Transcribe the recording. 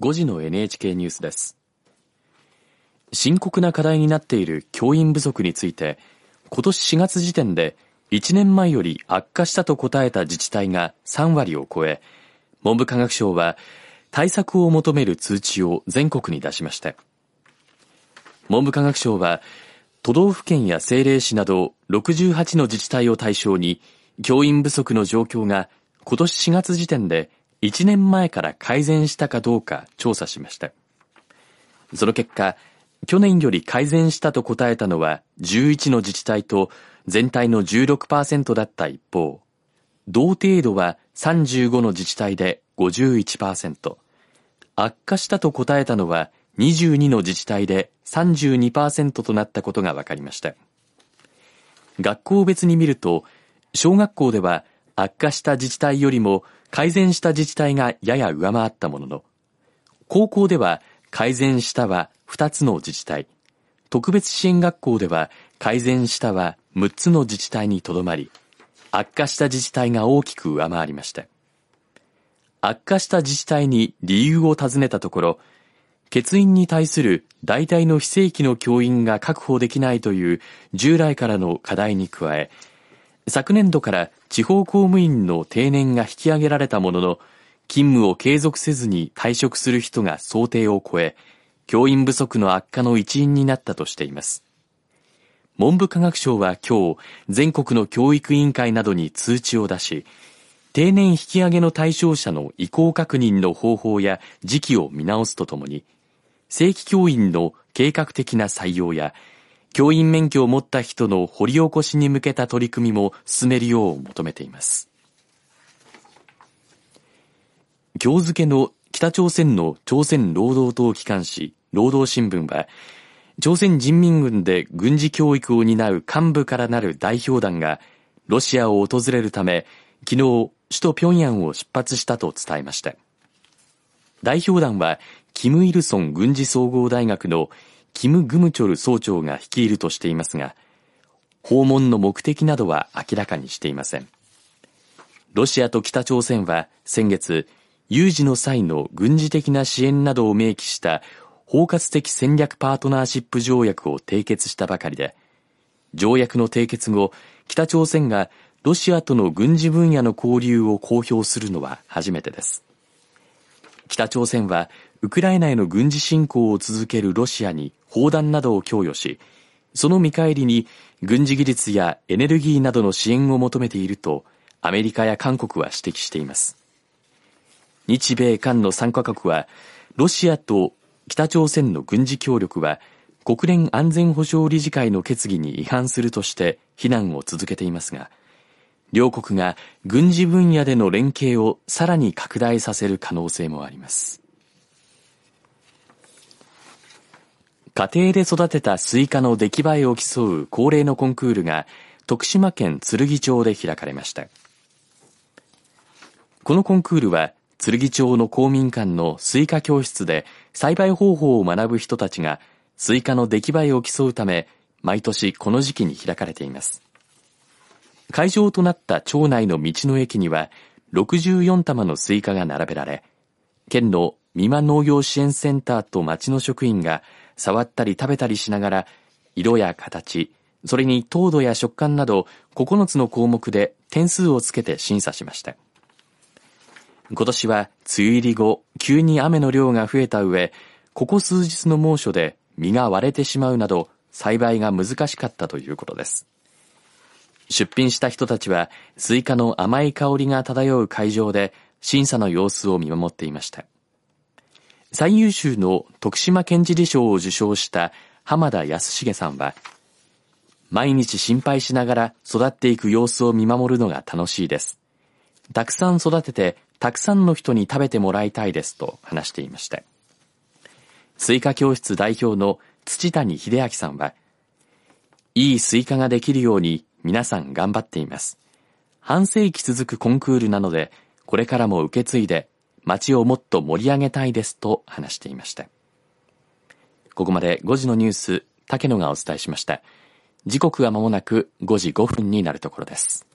5時の NHK ニュースです。深刻な課題になっている教員不足について、今年4月時点で1年前より悪化したと答えた自治体が3割を超え、文部科学省は対策を求める通知を全国に出しました。文部科学省は、都道府県や政令市など68の自治体を対象に、教員不足の状況が今年4月時点で1年前から改善したかどうか調査しました。その結果、去年より改善したと答えたのは11の自治体と全体の16%だった一方、同程度は35の自治体で51%、悪化したと答えたのは22の自治体で32%となったことが分かりました。学校別に見ると、小学校では悪化した自治体よりも改善した自治体がやや上回ったものの、高校では改善したは2つの自治体、特別支援学校では改善したは6つの自治体にとどまり、悪化した自治体が大きく上回りました。悪化した自治体に理由を尋ねたところ、欠員に対する代替の非正規の教員が確保できないという従来からの課題に加え、昨年度から地方公務員の定年が引き上げられたものの、勤務を継続せずに退職する人が想定を超え、教員不足の悪化の一因になったとしています。文部科学省は今日、全国の教育委員会などに通知を出し、定年引き上げの対象者の意向確認の方法や時期を見直すとともに、正規教員の計画的な採用や、教員免許を持った人の掘り起こしに向けた取り組みも進めるよう求めています。今日付の北朝鮮の朝鮮労働党機関紙、労働新聞は、朝鮮人民軍で軍事教育を担う幹部からなる代表団が、ロシアを訪れるため、昨日、首都平壌を出発したと伝えました。代表団は、キム・イルソン軍事総合大学のキム・グムチョル総長が率いるとしていますが、訪問の目的などは明らかにしていません。ロシアと北朝鮮は先月、有事の際の軍事的な支援などを明記した包括的戦略パートナーシップ条約を締結したばかりで、条約の締結後、北朝鮮がロシアとの軍事分野の交流を公表するのは初めてです。北朝鮮はウクライナへの軍事侵攻を続けるロシアに砲弾などを供与し、その見返りに軍事技術やエネルギーなどの支援を求めているとアメリカや韓国は指摘しています。日米韓の3カ国はロシアと北朝鮮の軍事協力は国連安全保障理事会の決議に違反するとして非難を続けていますが、両国が軍事分野での連携をさらに拡大させる可能性もあります。家庭で育てたスイカの出来栄えを競う恒例のコンクールが徳島県つるぎ町で開かれました。このコンクールはつるぎ町の公民館のスイカ教室で栽培方法を学ぶ人たちがスイカの出来栄えを競うため毎年この時期に開かれています。会場となった町内の道の駅には64玉のスイカが並べられ、県の美馬農業支援センターと町の職員が触ったり食べたりしながら、色や形、それに糖度や食感など9つの項目で点数をつけて審査しました。今年は梅雨入り後、急に雨の量が増えた上、ここ数日の猛暑で実が割れてしまうなど、栽培が難しかったということです。出品した人たちは、スイカの甘い香りが漂う会場で審査の様子を見守っていました。最優秀の徳島県知事賞を受賞した浜田康重さんは、毎日心配しながら育っていく様子を見守るのが楽しいです。たくさん育てて、たくさんの人に食べてもらいたいですと話していました。スイカ教室代表の土谷秀明さんは、いいスイカができるように皆さん頑張っています。半世紀続くコンクールなので、これからも受け継いで街をもっと盛り上げたいですと話していました。ここまで5時のニュース、竹野がお伝えしました。時刻は間もなく5時5分になるところです。